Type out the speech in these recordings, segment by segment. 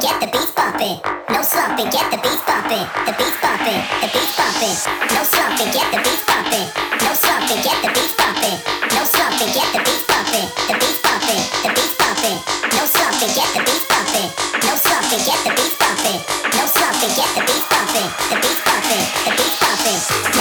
get the beat bumping. No slumping, get the beat bumping. The beat bumping, the beat bumping. No slumping, get the beat bumping. No slumping, get the beat bumping. No slumping, get the beat bumping. The beat bumping, the beat bumping. No slumping, get the beat bumping. No slumping, get the beat bumping. No slumping, get the beat bumping. The beat bumping, the beat bumping.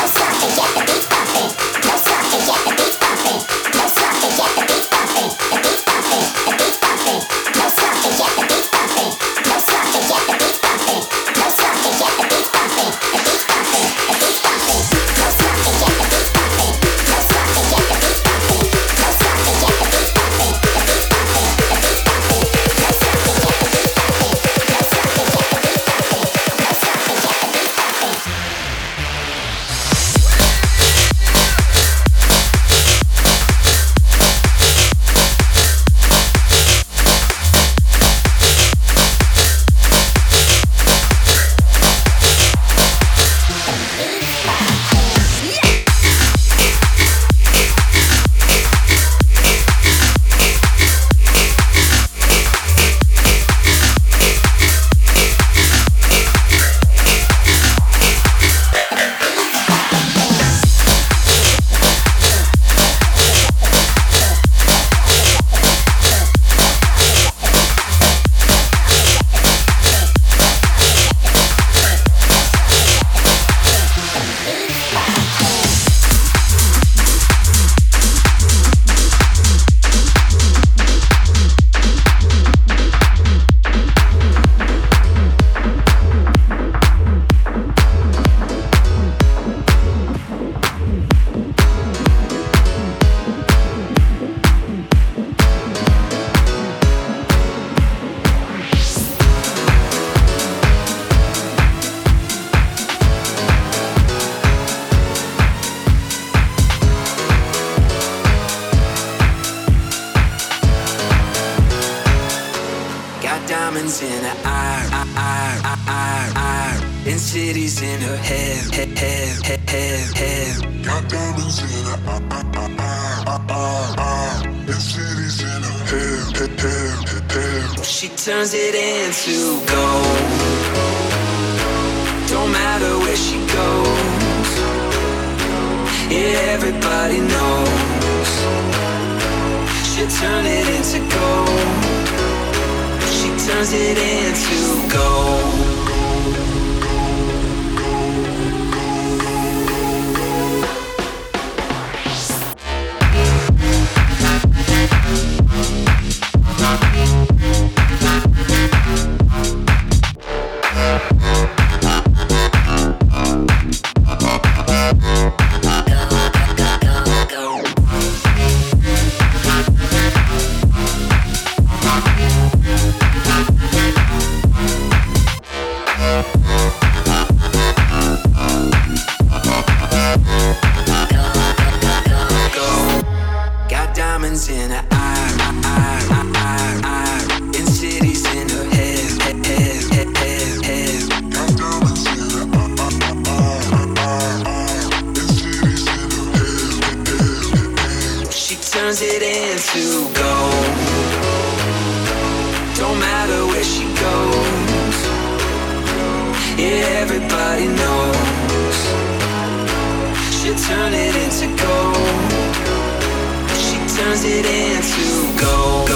turns it into gold. everybody knows. She turn it into gold. She turns it into gold.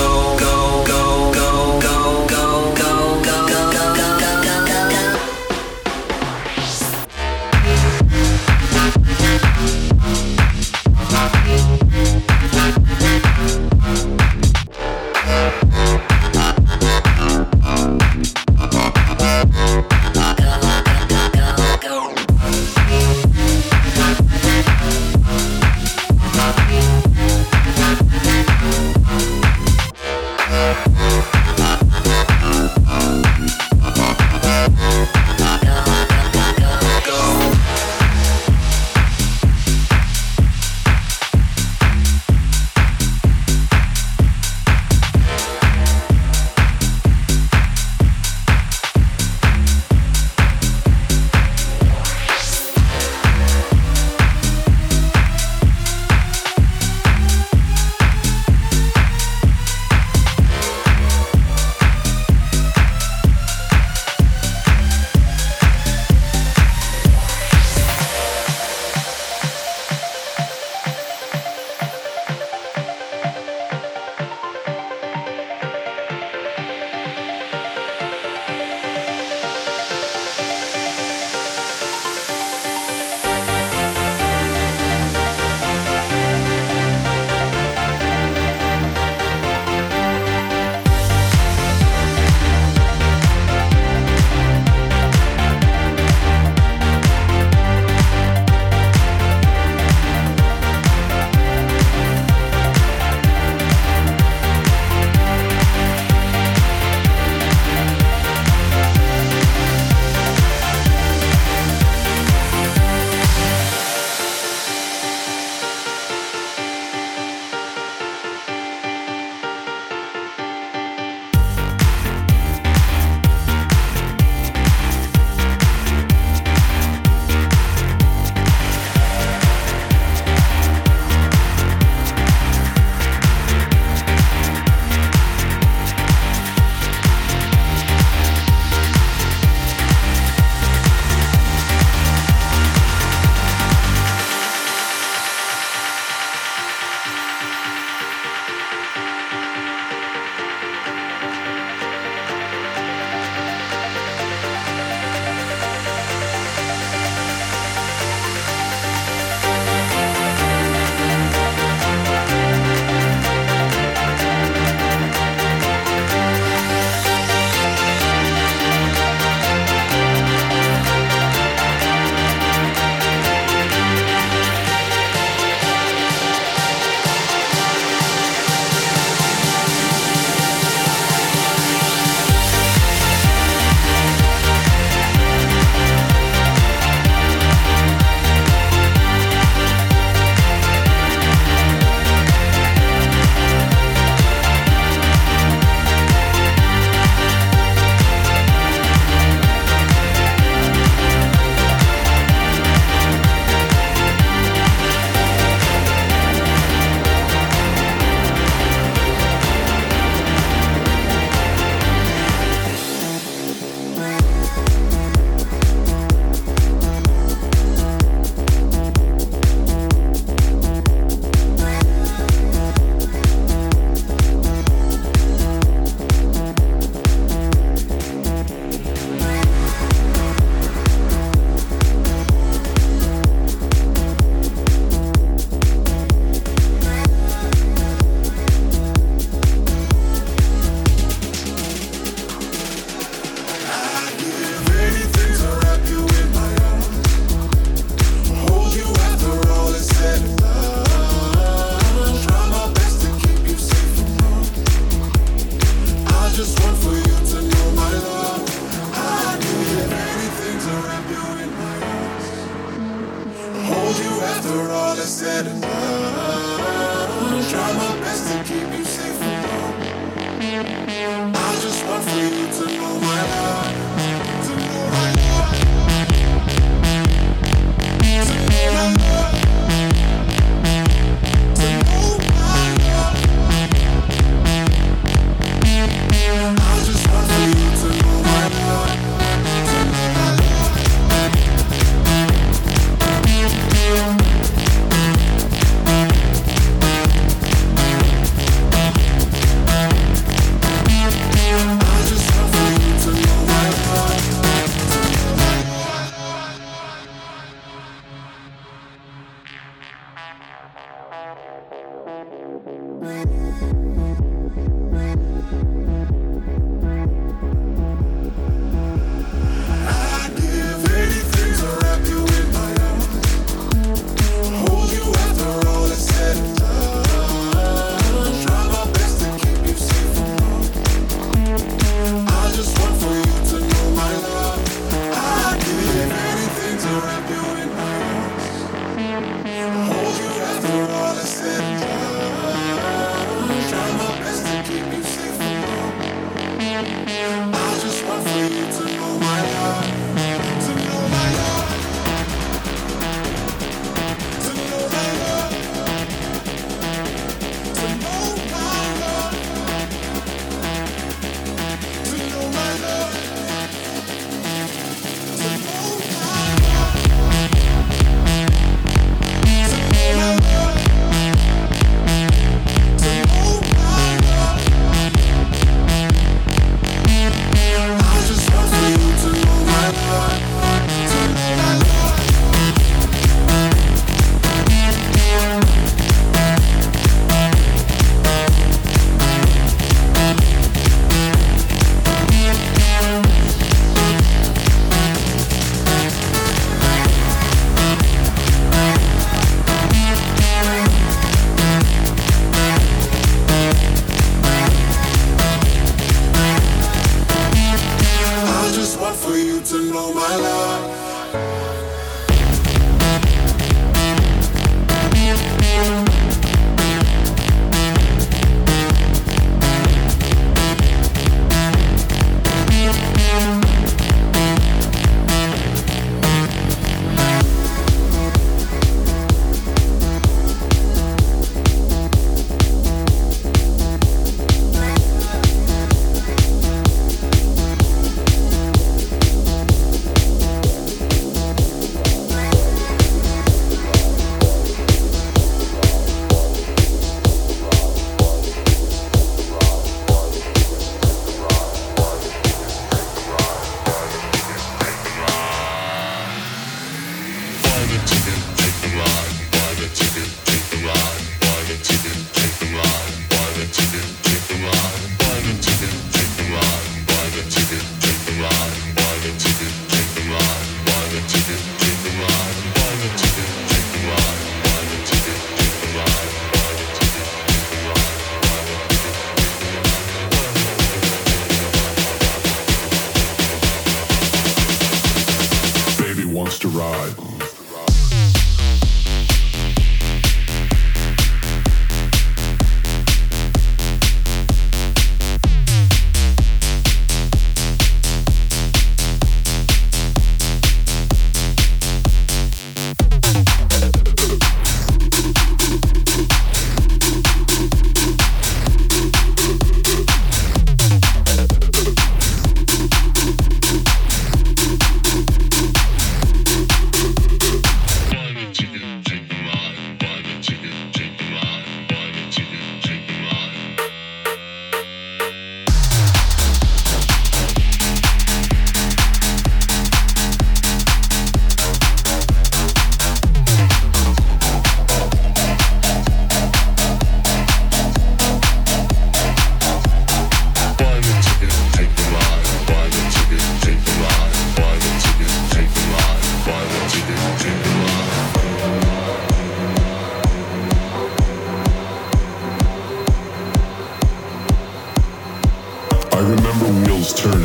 remember wheels turning.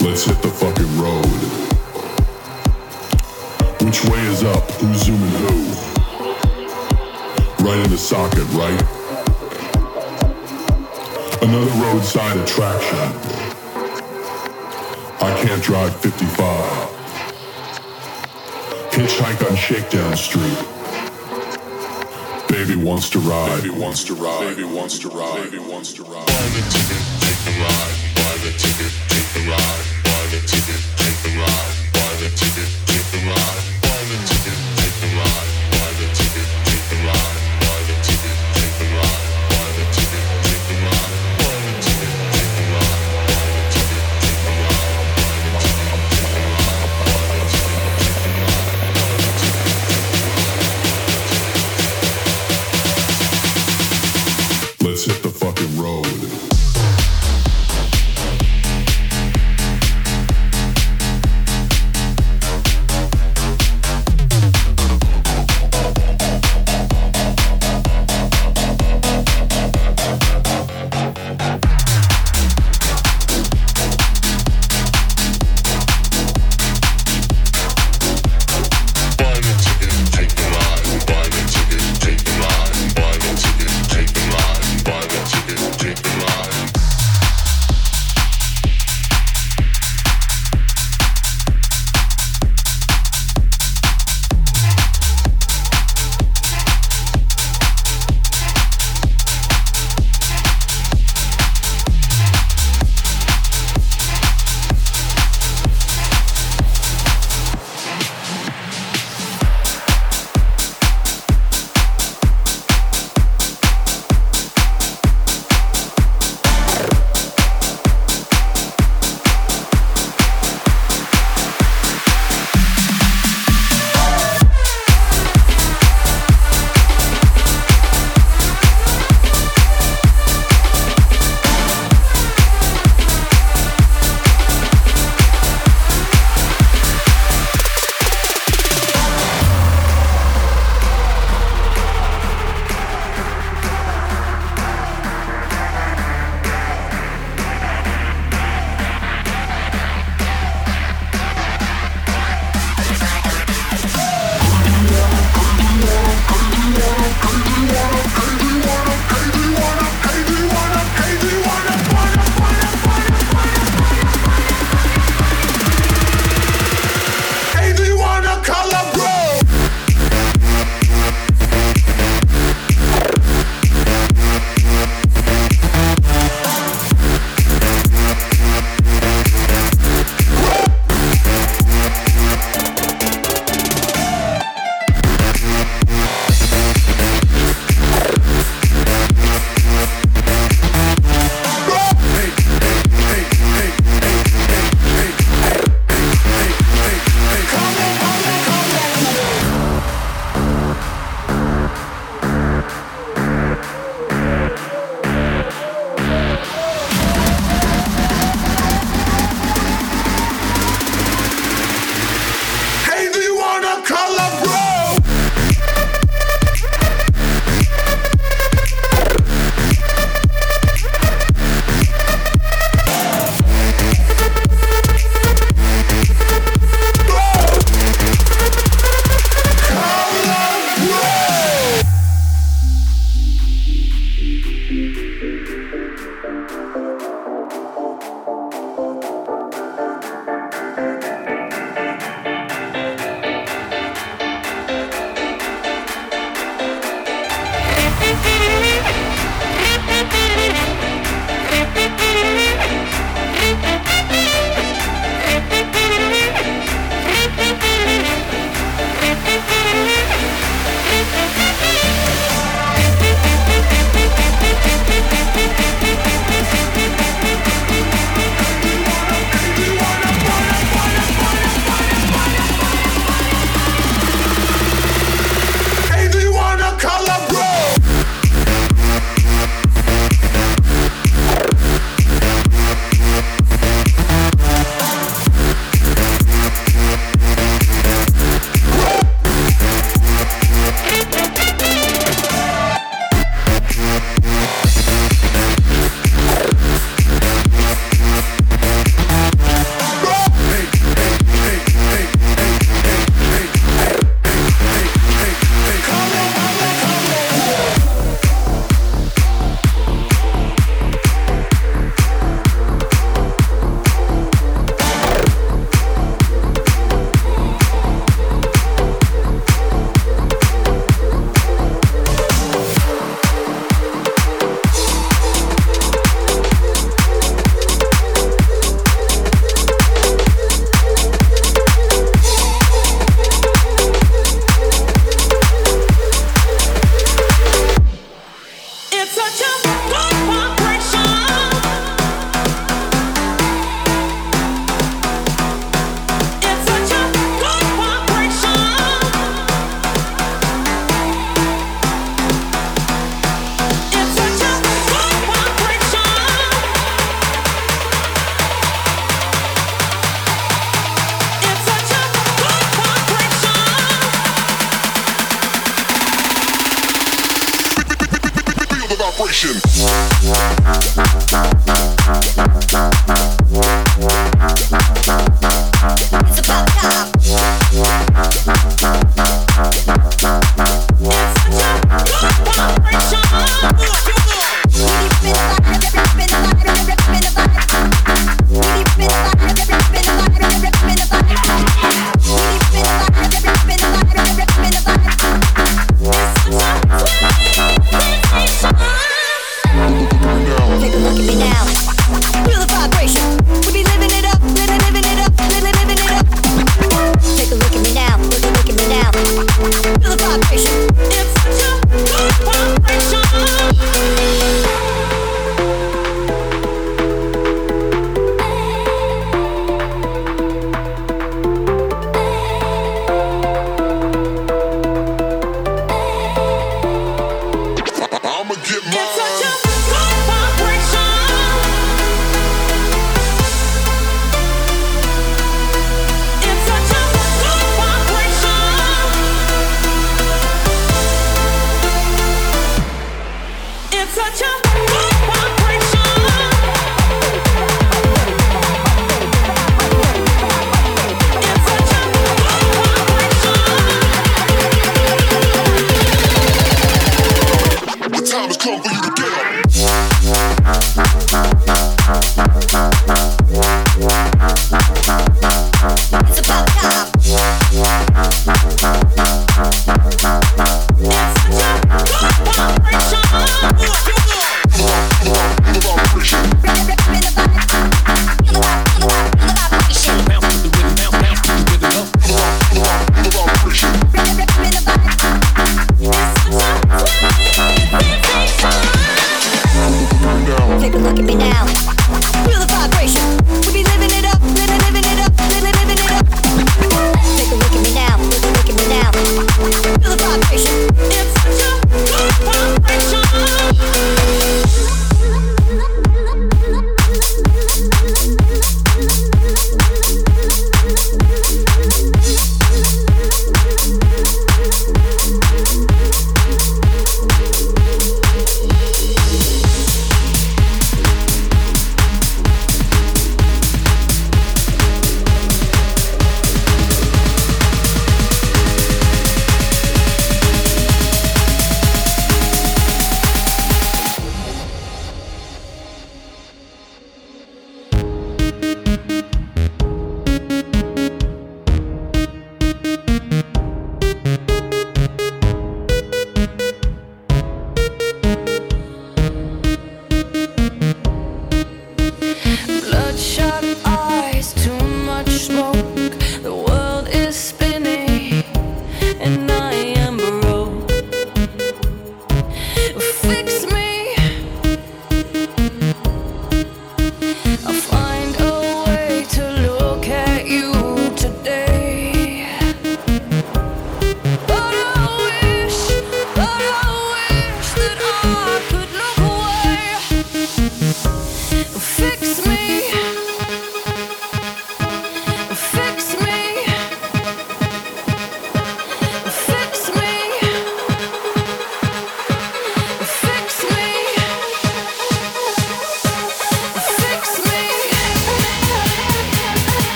Let's hit the fucking road. Which way is up? Who's zooming who? Right in the socket, right? Another roadside attraction. I can't drive 55. Hitchhike on Shakedown Street. Baby wants to ride. Baby wants to ride. Baby wants to ride. Baby wants to ride. Buy the ticket, take the ride. Buy the ticket, take the ride. Buy the ticket,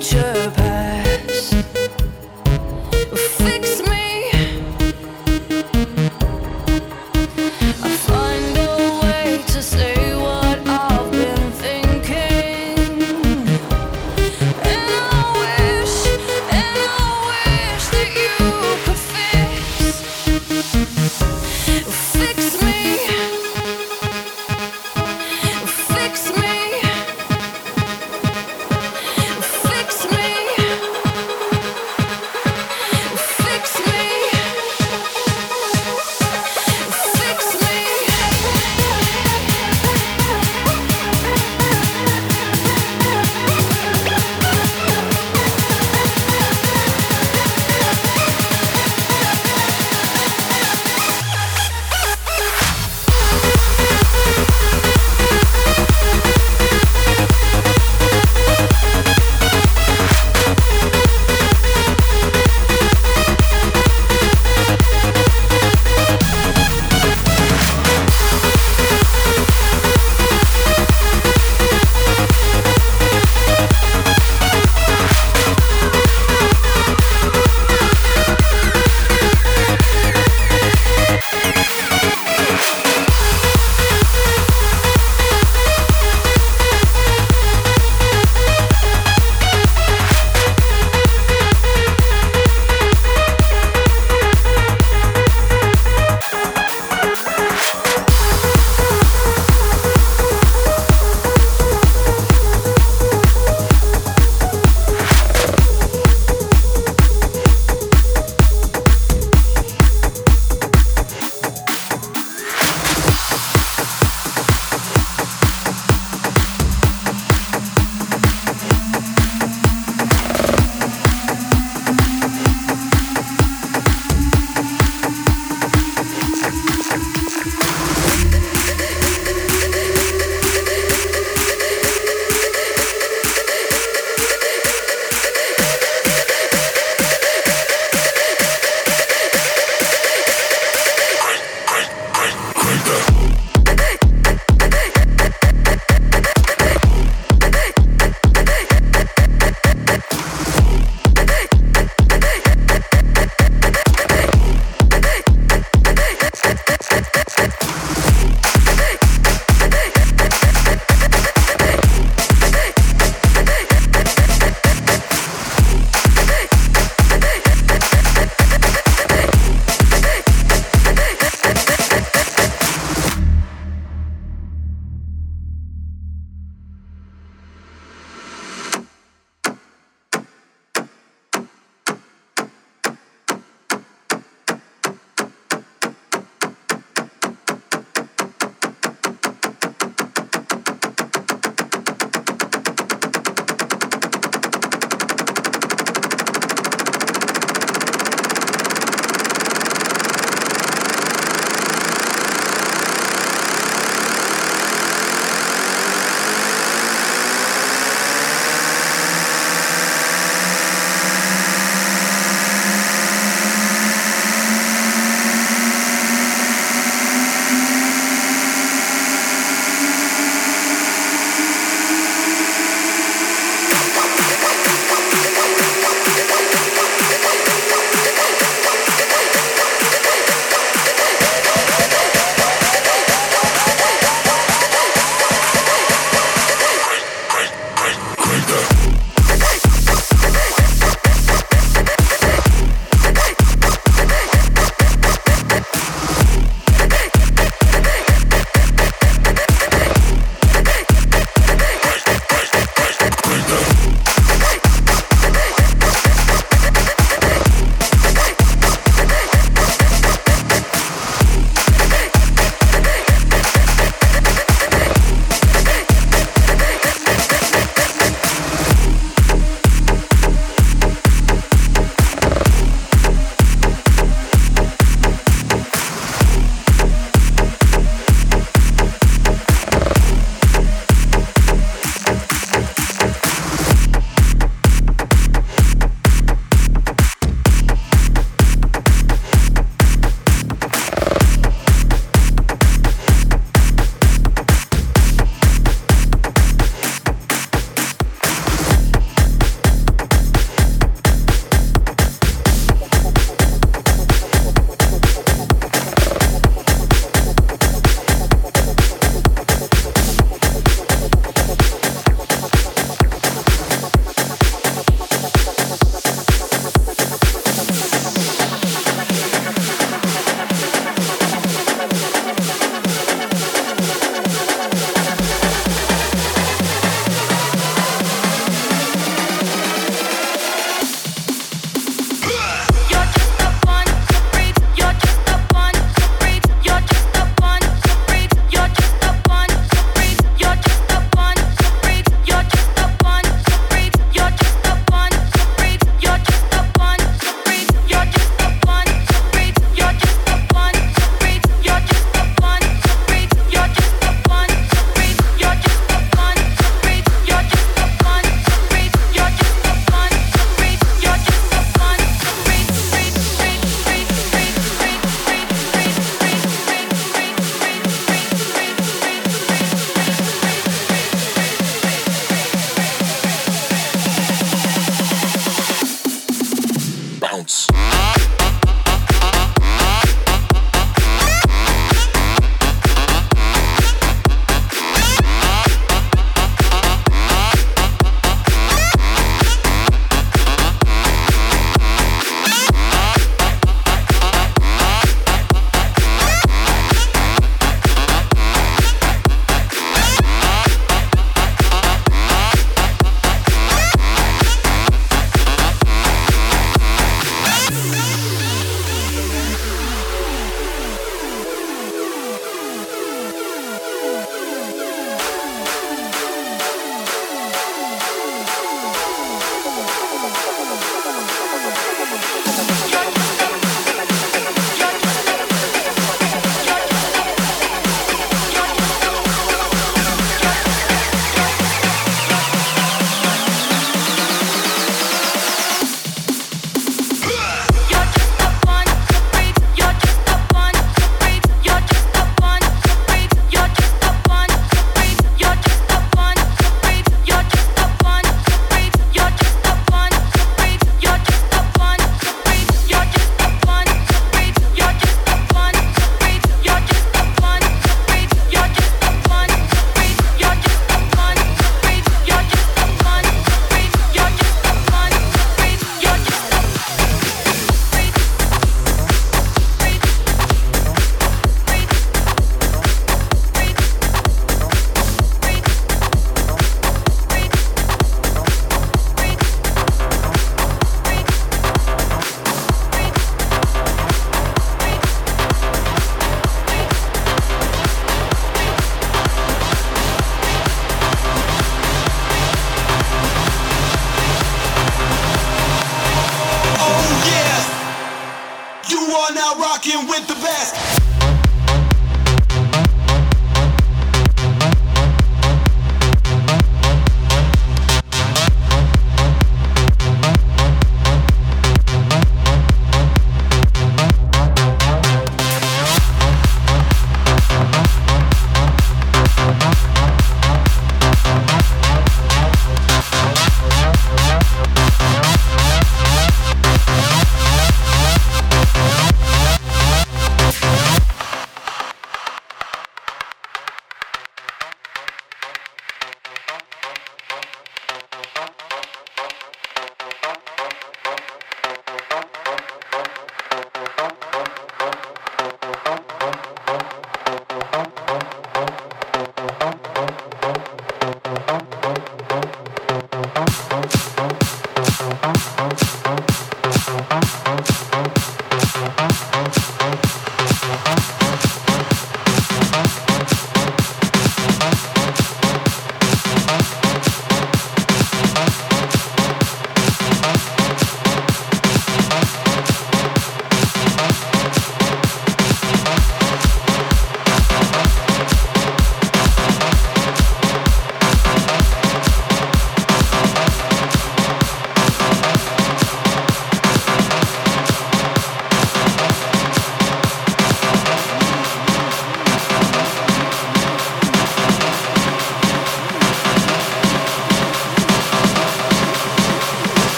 future.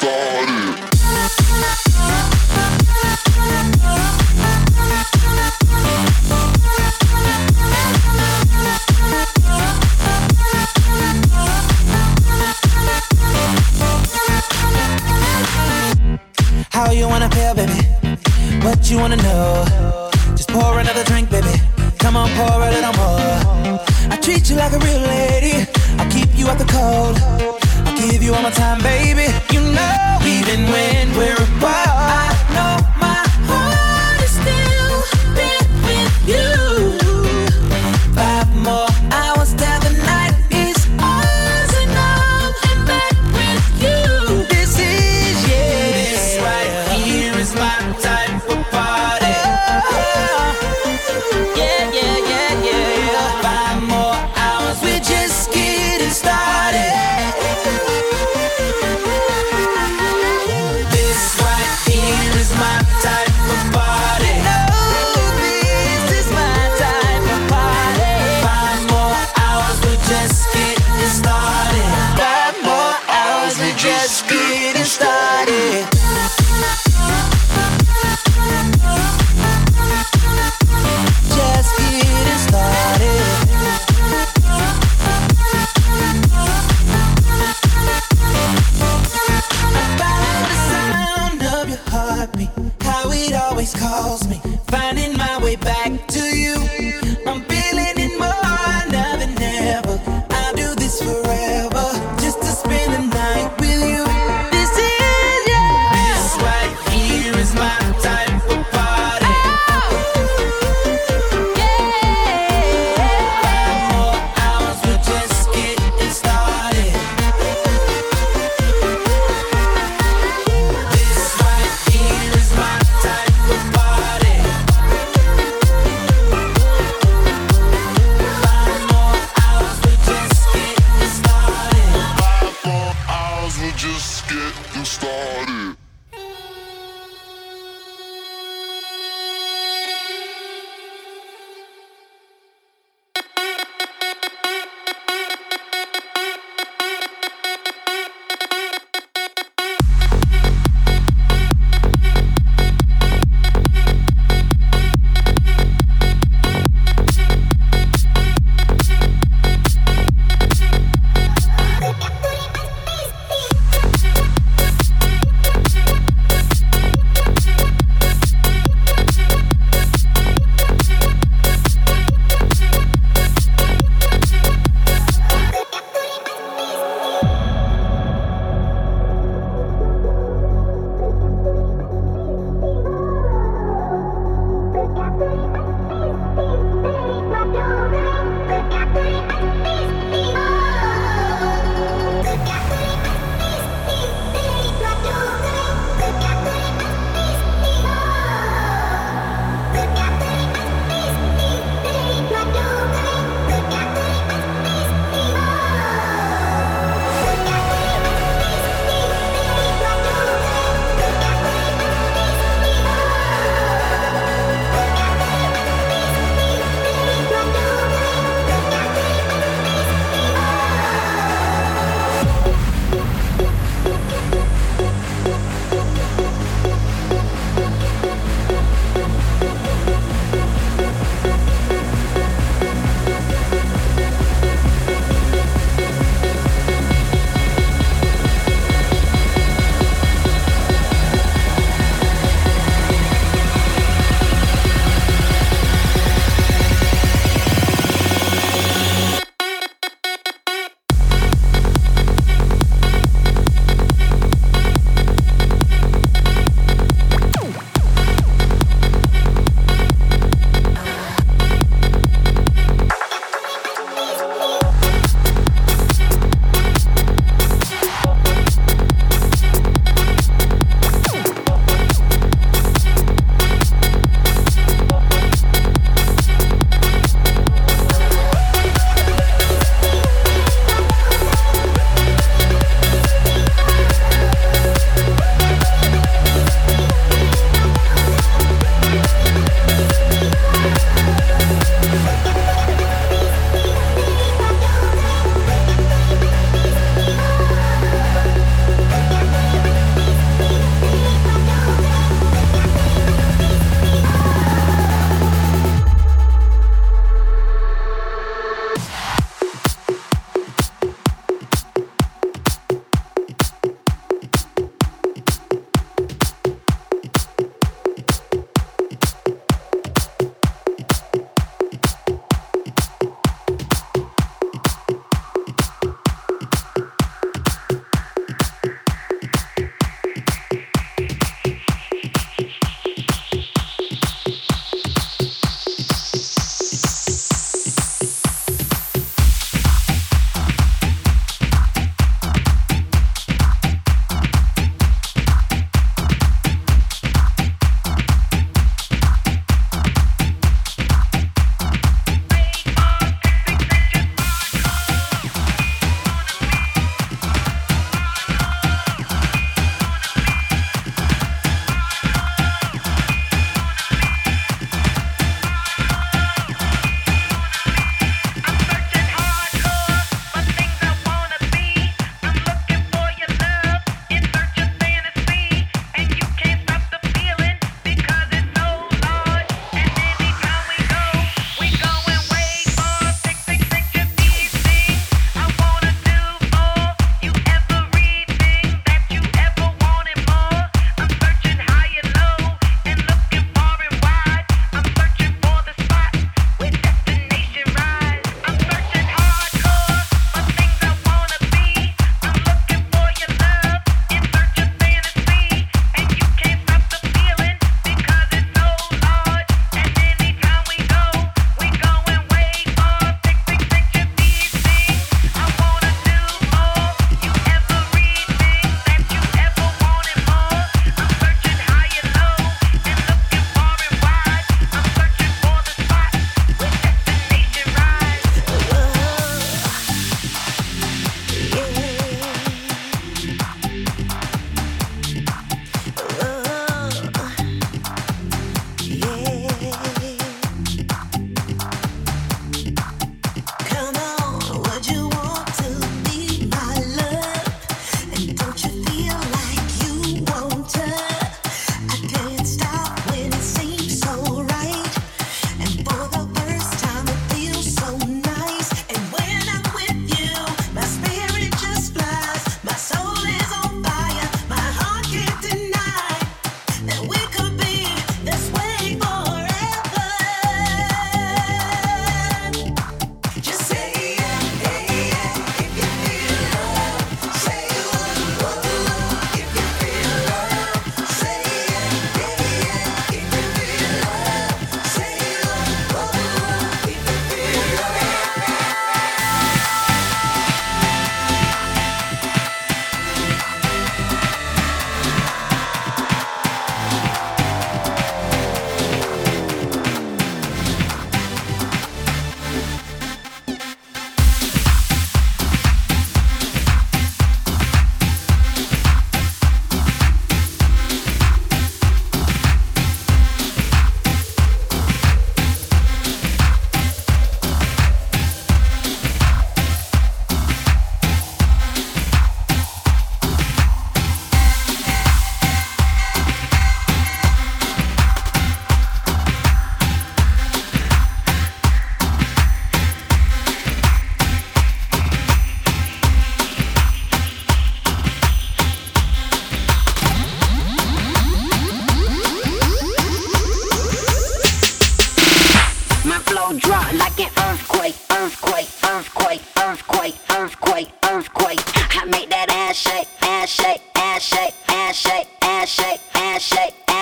Getting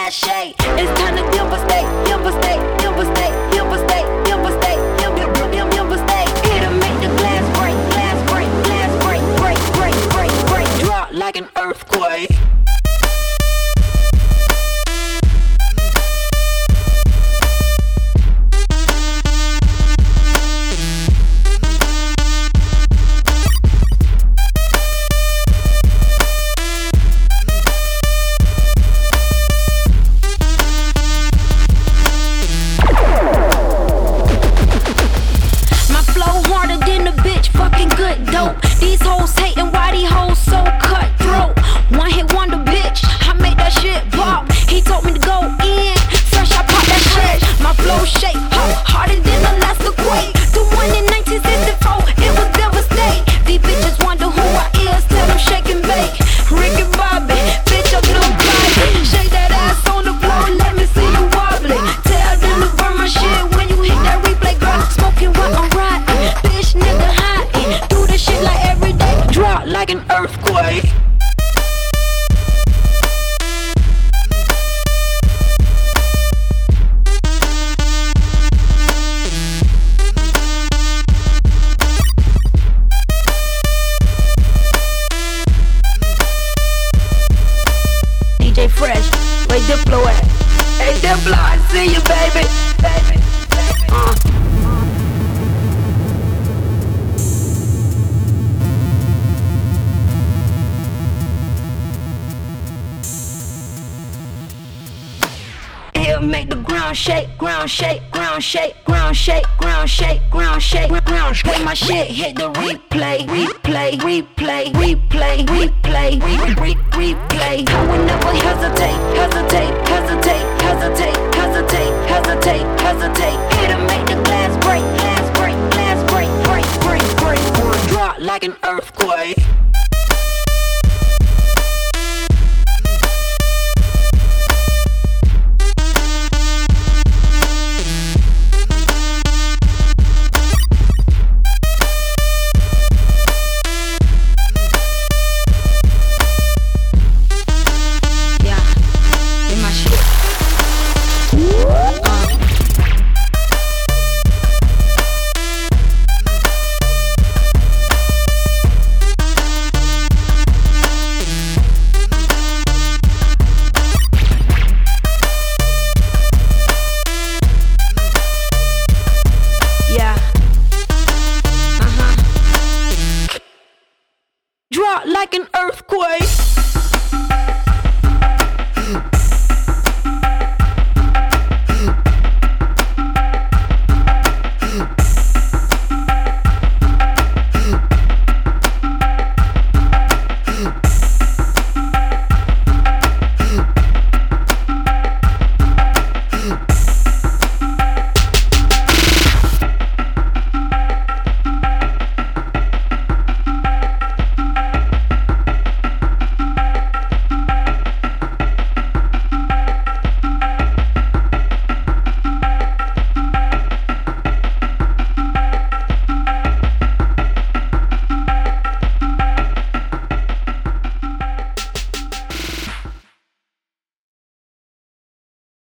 that shade. It's time to give a stay, give a stay, give a stay. It'll make the glass break, glass break, glass break, break, break, break, break, drop like an earthquake. replay, replay, replay, replay, replay, replay, replay. I would never hesitate, hesitate, hesitate, hesitate, hesitate, hesitate, hesitate. Here to make the glass break, glass break, glass break, break, break, break, break. Drop like an earthquake.